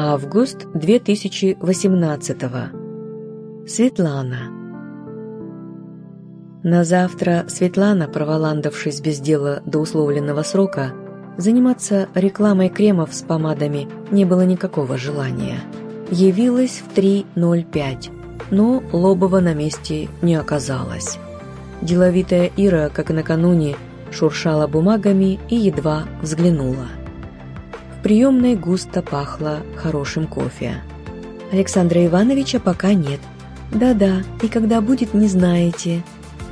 Август 2018 Светлана На завтра Светлана, проволандавшись без дела до условленного срока, заниматься рекламой кремов с помадами не было никакого желания. Явилась в 3.05, но Лобова на месте не оказалось. Деловитая Ира, как накануне, шуршала бумагами и едва взглянула. В приемной густо пахло хорошим кофе. Александра Ивановича пока нет. Да-да, и когда будет, не знаете.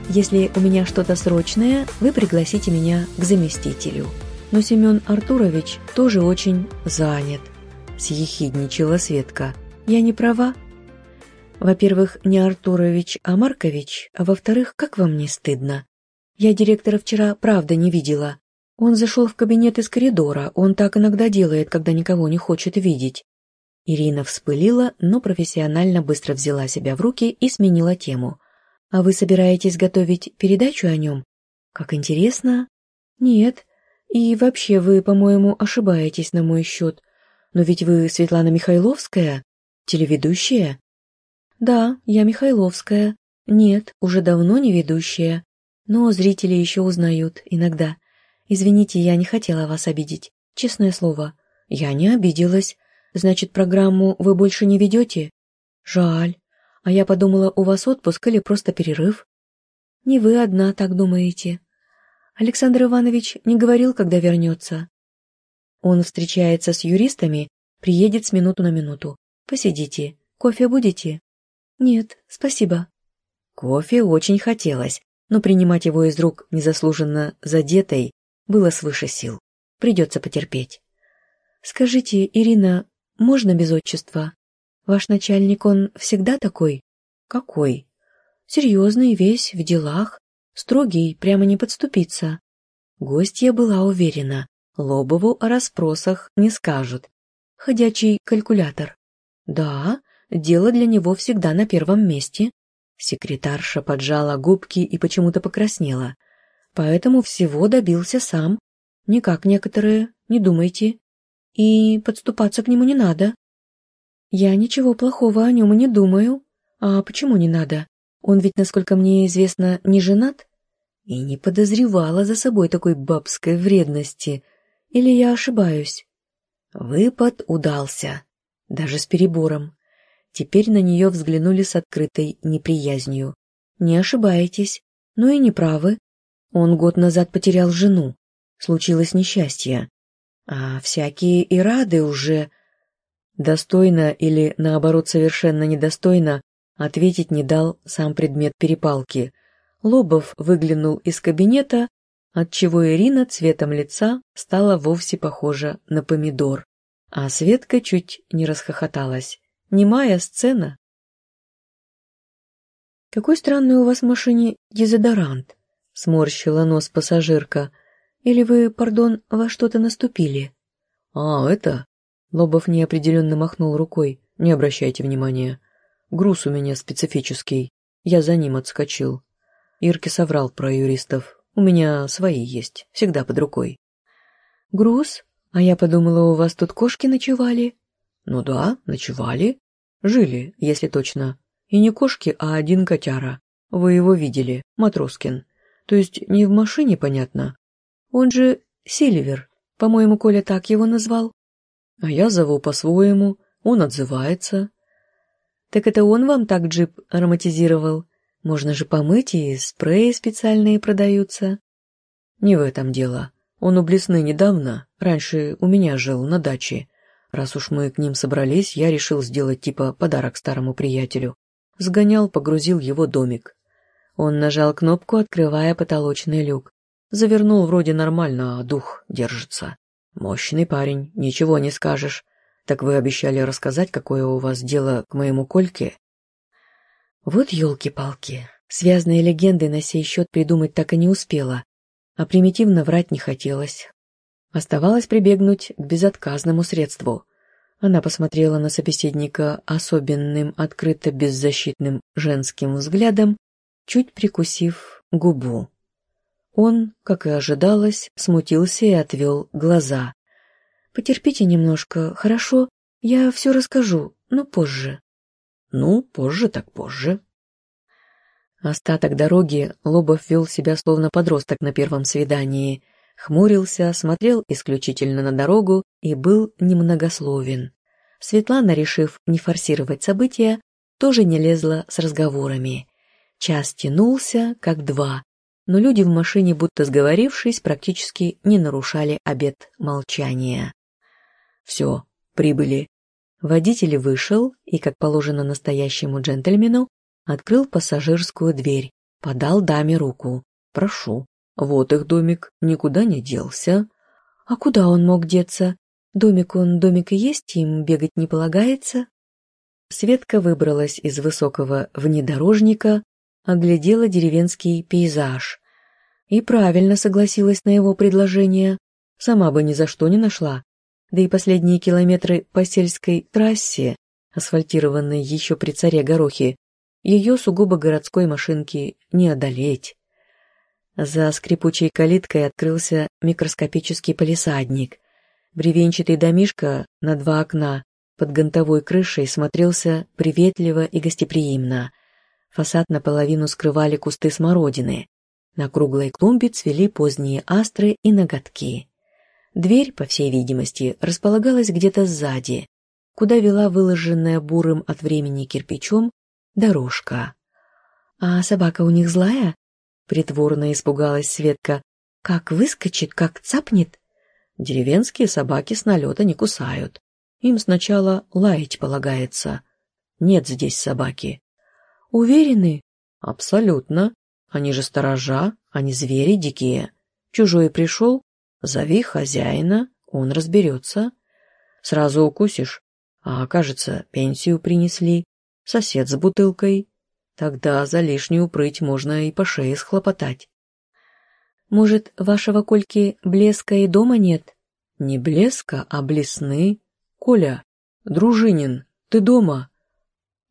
Если у меня что-то срочное, вы пригласите меня к заместителю. Но Семен Артурович тоже очень занят. Съехидничала Светка. Я не права? Во-первых, не Артурович, а Маркович, а во-вторых, как вам не стыдно? Я директора вчера правда не видела. Он зашел в кабинет из коридора, он так иногда делает, когда никого не хочет видеть. Ирина вспылила, но профессионально быстро взяла себя в руки и сменила тему. «А вы собираетесь готовить передачу о нем? Как интересно?» «Нет. И вообще вы, по-моему, ошибаетесь на мой счет. Но ведь вы Светлана Михайловская, телеведущая?» «Да, я Михайловская. Нет, уже давно не ведущая. Но зрители еще узнают иногда. Извините, я не хотела вас обидеть. Честное слово. Я не обиделась. Значит, программу вы больше не ведете? Жаль. А я подумала, у вас отпуск или просто перерыв. Не вы одна так думаете. Александр Иванович не говорил, когда вернется. Он встречается с юристами, приедет с минуту на минуту. Посидите. Кофе будете? «Нет, спасибо». Кофе очень хотелось, но принимать его из рук незаслуженно задетой было свыше сил. Придется потерпеть. «Скажите, Ирина, можно без отчества? Ваш начальник, он всегда такой?» «Какой?» «Серьезный весь, в делах, строгий, прямо не подступиться». Гостья была уверена, Лобову о расспросах не скажут. «Ходячий калькулятор». «Да, дело для него всегда на первом месте. Секретарша поджала губки и почему-то покраснела. Поэтому всего добился сам. Не как некоторые, не думайте. И подступаться к нему не надо. Я ничего плохого о нем и не думаю. А почему не надо? Он ведь, насколько мне известно, не женат? И не подозревала за собой такой бабской вредности. Или я ошибаюсь? Выпад удался. Даже с перебором. Теперь на нее взглянули с открытой неприязнью. «Не ошибаетесь, но и не правы. Он год назад потерял жену. Случилось несчастье. А всякие и рады уже...» Достойно или, наоборот, совершенно недостойно ответить не дал сам предмет перепалки. Лобов выглянул из кабинета, отчего Ирина цветом лица стала вовсе похожа на помидор, а Светка чуть не расхохоталась. Немая сцена. «Какой странный у вас в машине дезодорант», — сморщила нос пассажирка. «Или вы, пардон, во что-то наступили?» «А, это...» — Лобов неопределенно махнул рукой. «Не обращайте внимания. Груз у меня специфический. Я за ним отскочил. Ирке соврал про юристов. У меня свои есть, всегда под рукой». «Груз? А я подумала, у вас тут кошки ночевали?» Ну да, ночевали. Жили, если точно. И не кошки, а один котяра. Вы его видели, Матроскин. То есть не в машине, понятно. Он же Сильвер. По-моему, Коля так его назвал. А я зову по-своему. Он отзывается. Так это он вам так джип ароматизировал? Можно же помыть, и спреи специальные продаются. Не в этом дело. Он у Блесны недавно, раньше у меня жил на даче. Раз уж мы к ним собрались, я решил сделать типа подарок старому приятелю. Сгонял, погрузил его домик. Он нажал кнопку, открывая потолочный люк. Завернул вроде нормально, а дух держится. Мощный парень, ничего не скажешь. Так вы обещали рассказать, какое у вас дело к моему Кольке? Вот елки-палки. Связанные легенды на сей счет придумать так и не успела. А примитивно врать не хотелось. Оставалось прибегнуть к безотказному средству. Она посмотрела на собеседника особенным, открыто беззащитным женским взглядом, чуть прикусив губу. Он, как и ожидалось, смутился и отвел глаза. «Потерпите немножко, хорошо? Я все расскажу, но позже». «Ну, позже так позже». Остаток дороги Лобов вел себя словно подросток на первом свидании. Хмурился, смотрел исключительно на дорогу и был немногословен. Светлана, решив не форсировать события, тоже не лезла с разговорами. Час тянулся, как два, но люди в машине, будто сговорившись, практически не нарушали обет молчания. Все, прибыли. Водитель вышел и, как положено настоящему джентльмену, открыл пассажирскую дверь, подал даме руку. «Прошу. Вот их домик, никуда не делся». «А куда он мог деться? Домик он, домик и есть, им бегать не полагается?» Светка выбралась из высокого внедорожника, оглядела деревенский пейзаж. И правильно согласилась на его предложение. Сама бы ни за что не нашла. Да и последние километры по сельской трассе, асфальтированной еще при царе Горохе, ее сугубо городской машинки не одолеть. За скрипучей калиткой открылся микроскопический полисадник. Бревенчатый домишко на два окна под гонтовой крышей смотрелся приветливо и гостеприимно. Фасад наполовину скрывали кусты смородины. На круглой клумбе цвели поздние астры и ноготки. Дверь, по всей видимости, располагалась где-то сзади, куда вела выложенная бурым от времени кирпичом дорожка. «А собака у них злая?» — притворно испугалась Светка. «Как выскочит, как цапнет?» «Деревенские собаки с налета не кусают. Им сначала лаять полагается. Нет здесь собаки. Уверены? Абсолютно. Они же сторожа, они звери дикие. Чужой пришел, зови хозяина, он разберется. Сразу укусишь, а, кажется, пенсию принесли, сосед с бутылкой. Тогда за лишнюю прыть можно и по шее схлопотать. Может, вашего Кольки блеска и дома нет? Не блеска, а блесны. Коля, Дружинин, ты дома?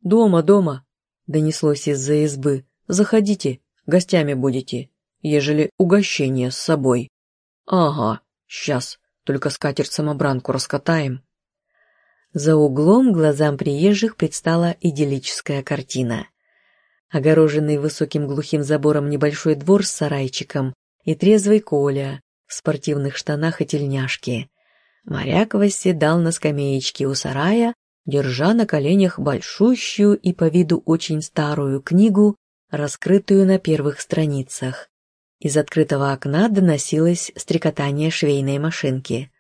Дома, дома донеслось из-за избы. «Заходите, гостями будете, ежели угощение с собой». «Ага, сейчас, только скатерть-самобранку раскатаем». За углом глазам приезжих предстала идиллическая картина. Огороженный высоким глухим забором небольшой двор с сарайчиком и трезвый Коля в спортивных штанах и тельняшке. Моряк восседал на скамеечке у сарая держа на коленях большущую и по виду очень старую книгу, раскрытую на первых страницах. Из открытого окна доносилось стрекотание швейной машинки.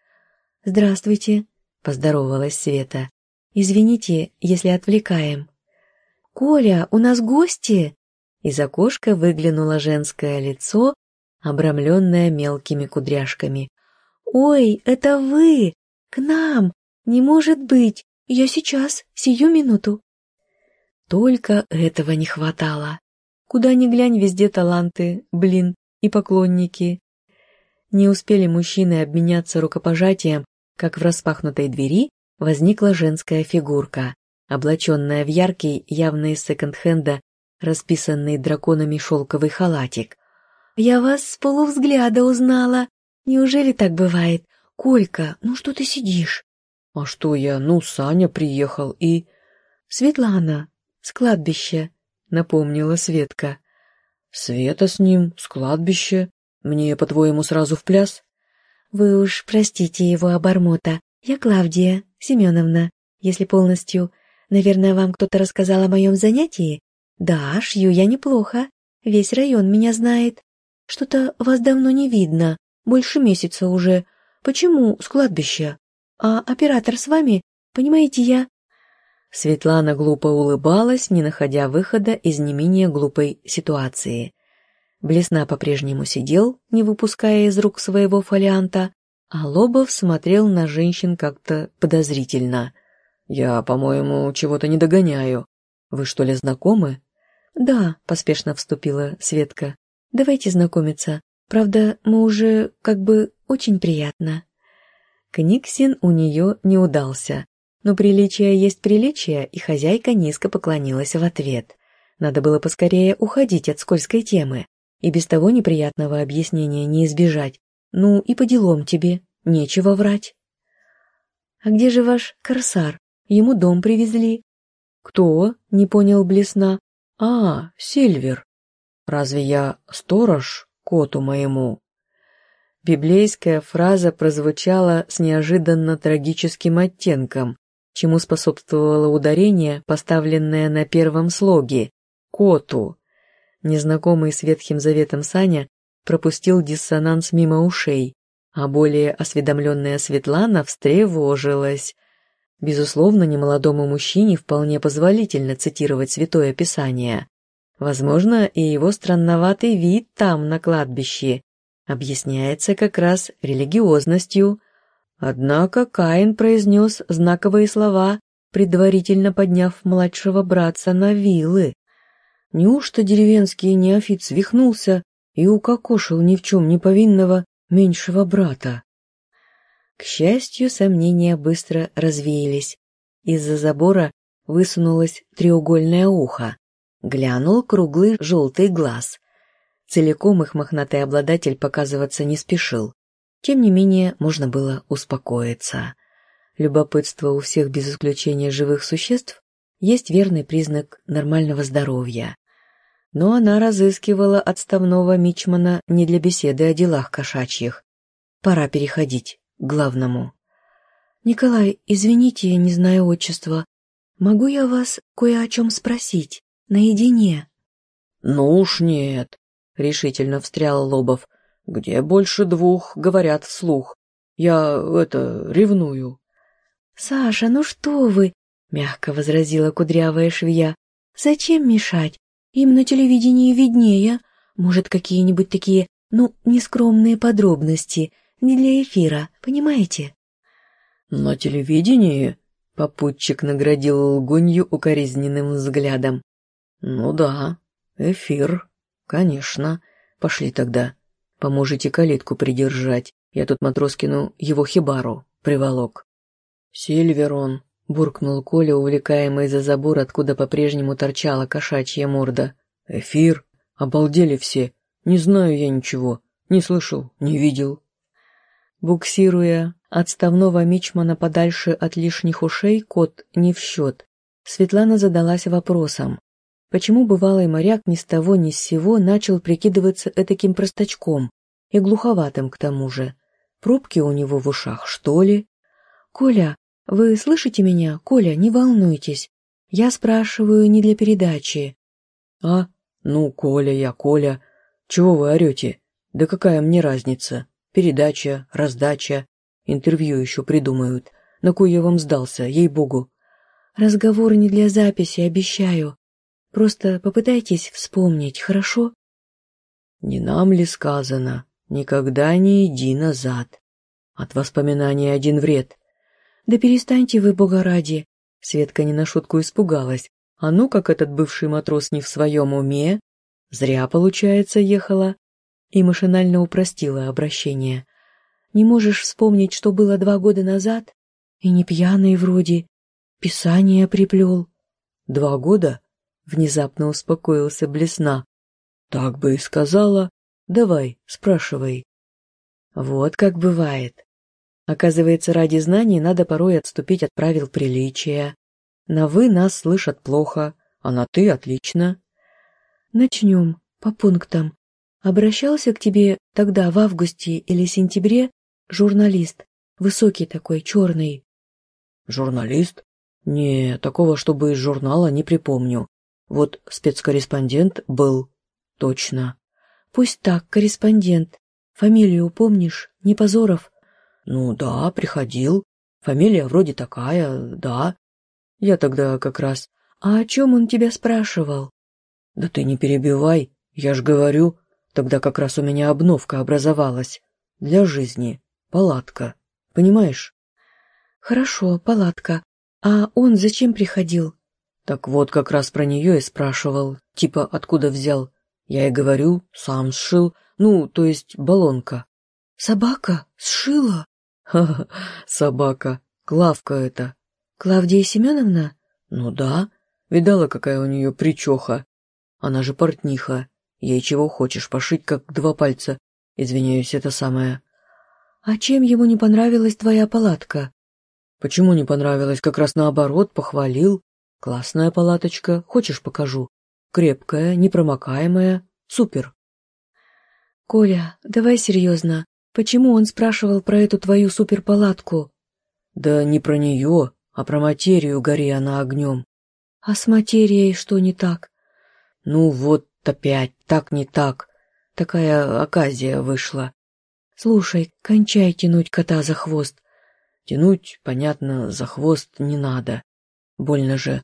«Здравствуйте», — поздоровалась Света. «Извините, если отвлекаем». «Коля, у нас гости!» Из окошка выглянуло женское лицо, обрамленное мелкими кудряшками. «Ой, это вы! К нам! Не может быть! «Я сейчас, сию минуту». Только этого не хватало. Куда ни глянь, везде таланты, блин, и поклонники. Не успели мужчины обменяться рукопожатием, как в распахнутой двери возникла женская фигурка, облаченная в яркий, явно из секонд-хенда, расписанный драконами шелковый халатик. «Я вас с полувзгляда узнала. Неужели так бывает? Колька, ну что ты сидишь?» «А что я? Ну, Саня приехал и...» «Светлана, с кладбища», — напомнила Светка. «Света с ним, с кладбища. Мне, по-твоему, сразу в пляс?» «Вы уж простите его обормота. Я Клавдия Семеновна, если полностью. Наверное, вам кто-то рассказал о моем занятии? Да, шью я неплохо. Весь район меня знает. Что-то вас давно не видно. Больше месяца уже. Почему с кладбища?» А оператор с вами? Понимаете, я...» Светлана глупо улыбалась, не находя выхода из не менее глупой ситуации. Блесна по-прежнему сидел, не выпуская из рук своего фолианта, а Лобов смотрел на женщин как-то подозрительно. «Я, по-моему, чего-то не догоняю. Вы что ли знакомы?» «Да», — поспешно вступила Светка. «Давайте знакомиться. Правда, мы уже как бы очень приятно». Книгсин у нее не удался, но приличие есть приличие, и хозяйка низко поклонилась в ответ. Надо было поскорее уходить от скользкой темы, и без того неприятного объяснения не избежать. Ну и по делам тебе, нечего врать. А где же ваш корсар? Ему дом привезли». «Кто?» — не понял Блесна. «А, Сильвер. Разве я сторож коту моему?» Библейская фраза прозвучала с неожиданно трагическим оттенком, чему способствовало ударение, поставленное на первом слоге «коту». Незнакомый с Ветхим Заветом Саня пропустил диссонанс мимо ушей, а более осведомленная Светлана встревожилась. Безусловно, немолодому мужчине вполне позволительно цитировать Святое Писание. Возможно, и его странноватый вид там, на кладбище, объясняется как раз религиозностью. Однако Каин произнес знаковые слова, предварительно подняв младшего братца на вилы. Неужто деревенский неофит свихнулся и укокошил ни в чем не повинного меньшего брата? К счастью, сомнения быстро развеялись. Из-за забора высунулось треугольное ухо. Глянул круглый желтый глаз. Целиком их мохнатый обладатель показываться не спешил. Тем не менее, можно было успокоиться. Любопытство у всех без исключения живых существ есть верный признак нормального здоровья. Но она разыскивала отставного мичмана не для беседы о делах кошачьих. Пора переходить к главному. «Николай, извините, не знаю отчества. Могу я вас кое о чем спросить? Наедине?» «Ну уж нет», — решительно встрял Лобов. «Где больше двух, говорят вслух. Я, это, ревную». «Саша, ну что вы!» — мягко возразила кудрявая швея. «Зачем мешать? Им на телевидении виднее. Может, какие-нибудь такие, ну, нескромные подробности. Не для эфира, понимаете?» «На телевидении?» — попутчик наградил лгунью укоризненным взглядом. «Ну да, эфир, конечно. Пошли тогда. Поможете калитку придержать. Я тут Матроскину его хибару приволок». «Сильверон», — буркнул Коля, увлекаемый за забор, откуда по-прежнему торчала кошачья морда. «Эфир? Обалдели все. Не знаю я ничего. Не слышал, не видел». Буксируя отставного мичмана подальше от лишних ушей, кот не в счет. Светлана задалась вопросом. Почему бывалый моряк ни с того ни с сего начал прикидываться этаким простачком и глуховатым к тому же? Пробки у него в ушах, что ли? «Коля, вы слышите меня? Коля, не волнуйтесь. Я спрашиваю не для передачи». «А? Ну, Коля я, Коля. Чего вы орете? Да какая мне разница? Передача, раздача, интервью еще придумают. На кой я вам сдался, ей-богу?» «Разговор не для записи, обещаю. Просто попытайтесь вспомнить, хорошо?» «Не нам ли сказано, никогда не иди назад. От воспоминаний один вред». «Да перестаньте вы, бога ради!» Светка не на шутку испугалась. А ну, как этот бывший матрос не в своем уме? Зря, получается, ехала. И машинально упростила обращение. «Не можешь вспомнить, что было два года назад? И не пьяный вроде. Писание приплел». «Два года?» Внезапно успокоился Блесна. «Так бы и сказала. Давай, спрашивай». Вот как бывает. Оказывается, ради знаний надо порой отступить от правил приличия. На «вы» нас слышат плохо, а на «ты» отлично. Начнем по пунктам. Обращался к тебе тогда, в августе или сентябре, журналист, высокий такой, черный. Журналист? Не, такого, чтобы из журнала, не припомню. Вот спецкорреспондент был. Точно. Пусть так, корреспондент. Фамилию помнишь? Не Позоров? Ну да, приходил. Фамилия вроде такая, да. Я тогда как раз... А о чем он тебя спрашивал? Да ты не перебивай, я ж говорю. Тогда как раз у меня обновка образовалась. Для жизни. Палатка. Понимаешь? Хорошо, палатка. А он зачем приходил? Так вот, как раз про нее и спрашивал. Типа, откуда взял? Я и говорю, сам сшил. Ну, то есть баллонка. Собака? Сшила? Ха-ха, собака. Клавка это. Клавдия Семеновна? Ну да. Видала, какая у нее причеха? Она же портниха. Ей чего хочешь, пошить как два пальца. Извиняюсь, это самое. А чем ему не понравилась твоя палатка? Почему не понравилось? Как раз наоборот, похвалил. Классная палаточка, хочешь покажу? Крепкая, непромокаемая, супер. Коля, давай серьезно. Почему он спрашивал про эту твою суперпалатку? Да не про нее, а про материю, гори она огнем. А с материей что не так? Ну вот опять, так не так. Такая оказия вышла. Слушай, кончай тянуть кота за хвост. Тянуть, понятно, за хвост не надо. Больно же.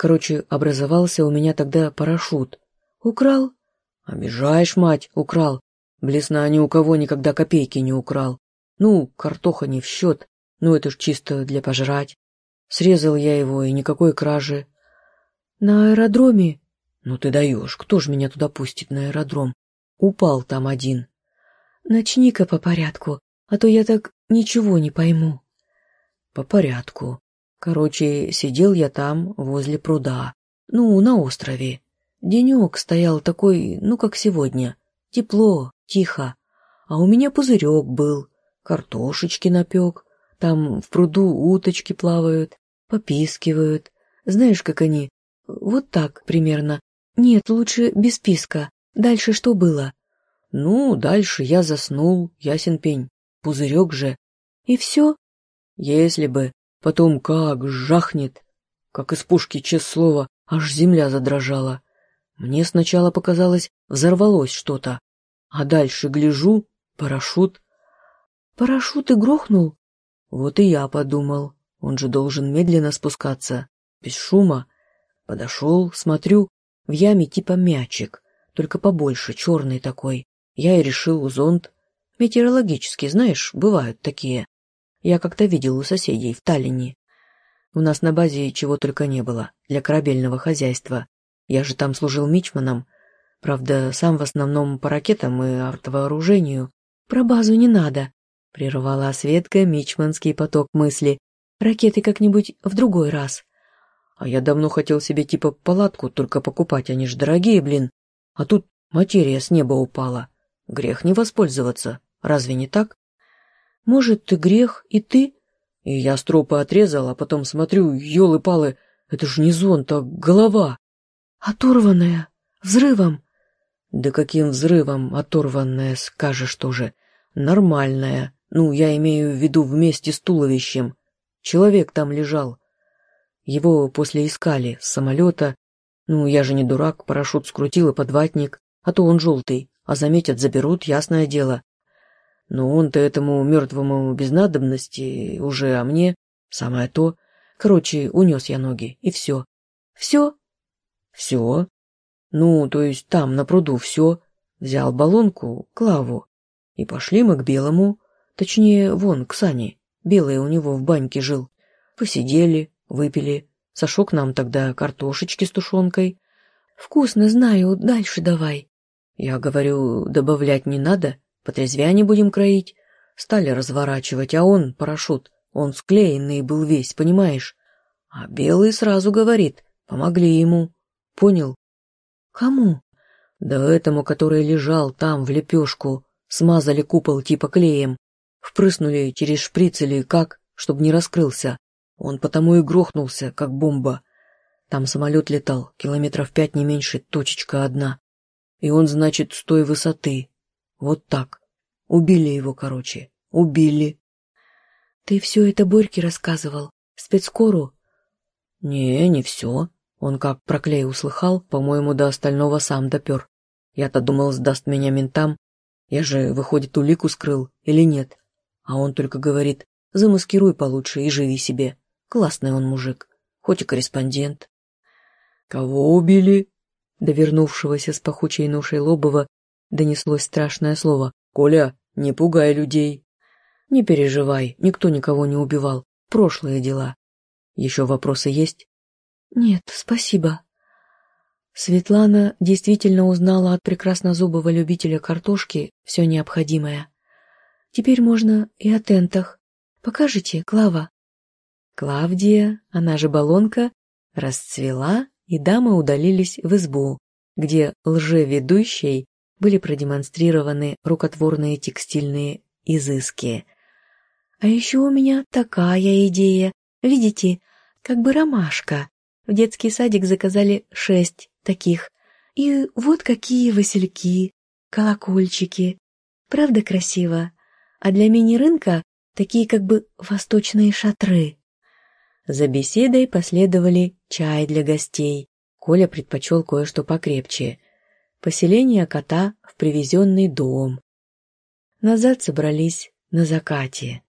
Короче, образовался у меня тогда парашют. Украл? Обижаешь, мать, украл. Блесна ни у кого никогда копейки не украл. Ну, картоха не в счет, ну это ж чисто для пожрать. Срезал я его, и никакой кражи. На аэродроме? Ну ты даешь, кто ж меня туда пустит на аэродром? Упал там один. Начни-ка по порядку, а то я так ничего не пойму. По порядку. Короче, сидел я там, возле пруда. Ну, на острове. Денек стоял такой, ну, как сегодня. Тепло, тихо. А у меня пузырек был. Картошечки напек. Там в пруду уточки плавают, попискивают. Знаешь, как они? Вот так примерно. Нет, лучше без писка. Дальше что было? Ну, дальше я заснул, ясен пень. Пузырек же. И все? Если бы. Потом как жахнет. Как из пушки, честное слово, аж земля задрожала. Мне сначала показалось, взорвалось что-то. А дальше гляжу, парашют. Парашют и грохнул? Вот и я подумал. Он же должен медленно спускаться, без шума. Подошел, смотрю, в яме типа мячик, только побольше, черный такой. Я и решил зонт. Метеорологический, знаешь, бывают такие. Я как-то видел у соседей в Таллине. У нас на базе чего только не было для корабельного хозяйства. Я же там служил мичманом. Правда, сам в основном по ракетам и артвооружению. Про базу не надо, — прервала Светка мичманский поток мысли. «Ракеты как-нибудь в другой раз». «А я давно хотел себе типа палатку только покупать, они ж дорогие, блин. А тут материя с неба упала. Грех не воспользоваться, разве не так?» «Может, ты грех, и ты?» И я стропы отрезал, а потом смотрю, елы-палы, это ж не зонт, а голова. «Оторванная, взрывом». «Да каким взрывом оторванная, скажешь тоже. Нормальная, ну, я имею в виду вместе с туловищем. Человек там лежал. Его после искали с самолета. Ну, я же не дурак, парашют скрутил и подватник, а то он желтый, а заметят, заберут, ясное дело. Но он-то этому мертвому без надобности уже, а мне самое то. Короче, унес я ноги, и все. Все? Все. Ну, то есть там, на пруду, все. Взял баллонку, Клаву. И пошли мы к белому. Точнее, вон, к Сане. Белый у него в баньке жил. Посидели, выпили. Сашок нам тогда картошечки с тушенкой. Вкусно, знаю, дальше давай. Я говорю, добавлять не надо, потрезвя не будем кроить. Стали разворачивать, а он, парашют, он склеенный был весь, понимаешь? А белый сразу говорит, помогли ему. Понял? Кому? Да этому, который лежал там, в лепешку. Смазали купол типа клеем. Впрыснули через шприц или как, чтобы не раскрылся. Он потому и грохнулся, как бомба. Там самолет летал, километров пять не меньше, точечка одна. И он, значит, с той высоты. Вот так. Убили его, короче. Убили. Ты все это Борьке рассказывал? Спецкору? Не, не все. Он как про клей услыхал, по-моему, до остального сам допер. Я-то думал, сдаст меня ментам. Я же, выходит, улику скрыл или нет? А он только говорит, замаскируй получше и живи себе. Классный он мужик, хоть и корреспондент. Кого убили? До вернувшегося с пахучей ношей Лобова донеслось страшное слово. «Коля, не пугай людей!» «Не переживай, никто никого не убивал. Прошлые дела. Еще вопросы есть?» «Нет, спасибо». Светлана действительно узнала от прекраснозубого любителя картошки все необходимое. Теперь можно и о тентах. Покажите, Клава. Клавдия, она же Балонка, расцвела, и дамы удалились в избу, где лжеведущей были продемонстрированы рукотворные текстильные изыски. А еще у меня такая идея. Видите, как бы ромашка. В детский садик заказали шесть таких. И вот какие васильки, колокольчики. Правда красиво? А для мини-рынка такие как бы восточные шатры. За беседой последовали чай для гостей. Коля предпочел кое-что покрепче. Поселение кота в привезенный дом. Назад собрались на закате.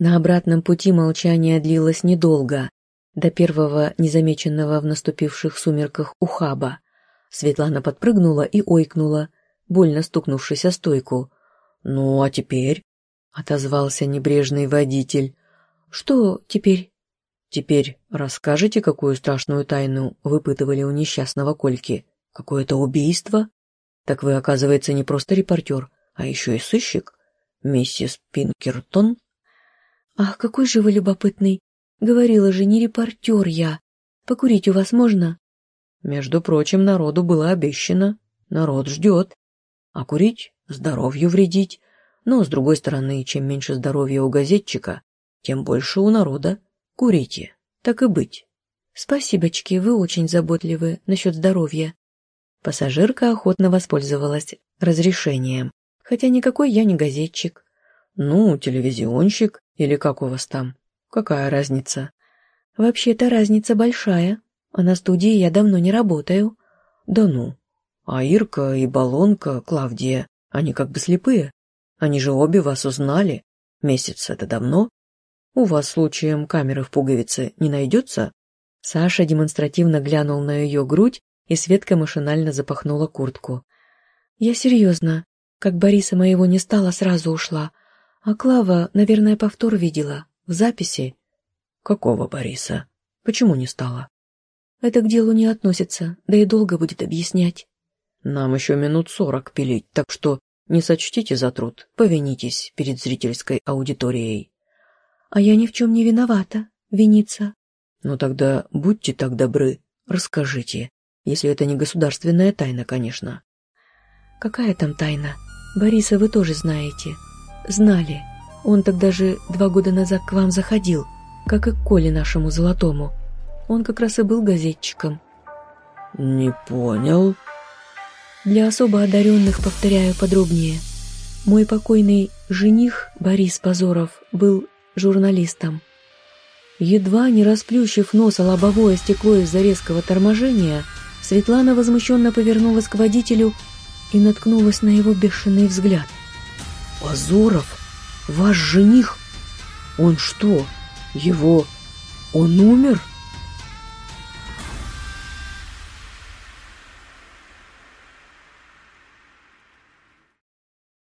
На обратном пути молчание длилось недолго, до первого незамеченного в наступивших сумерках ухаба. Светлана подпрыгнула и ойкнула, больно стукнувшись о стойку. «Ну, а теперь?» — отозвался небрежный водитель. «Что теперь?» «Теперь расскажете, какую страшную тайну выпытывали у несчастного Кольки? Какое-то убийство? Так вы, оказывается, не просто репортер, а еще и сыщик? Миссис Пинкертон?» «Ах, какой же вы любопытный! Говорила же, не репортер я. Покурить у вас можно?» Между прочим, народу было обещано. Народ ждет. А курить – здоровью вредить. Но, с другой стороны, чем меньше здоровья у газетчика, тем больше у народа. Курите. Так и быть. Спасибочки, вы очень заботливы насчет здоровья. Пассажирка охотно воспользовалась разрешением. Хотя никакой я не газетчик. Ну, телевизионщик или как у вас там? Какая разница? Вообще-то разница большая. А на студии я давно не работаю. Да ну. А Ирка и Балонка, Клавдия, они как бы слепые. Они же обе вас узнали. Месяц это давно. У вас случаем камеры в пуговице не найдется? Саша демонстративно глянул на ее грудь, и Светка машинально запахнула куртку. Я серьезно. Как Бориса моего не стало, сразу ушла. А Клава, наверное, повтор видела. В записи. Какого Бориса? Почему не стала? Это к делу не относится, да и долго будет объяснять. Нам еще минут сорок пилить, так что не сочтите за труд, повинитесь перед зрительской аудиторией. А я ни в чем не виновата, виниться. Ну тогда будьте так добры, расскажите, если это не государственная тайна, конечно. Какая там тайна? Бориса вы тоже знаете знали. Он тогда же два года назад к вам заходил, как и к Коле нашему золотому. Он как раз и был газетчиком». «Не понял». «Для особо одаренных повторяю подробнее. Мой покойный жених Борис Позоров был журналистом. Едва не расплющив нос о лобовое стекло из-за резкого торможения, Светлана возмущенно повернулась к водителю и наткнулась на его бешеный взгляд. Позоров? Ваш жених? Он что, его... Он умер?»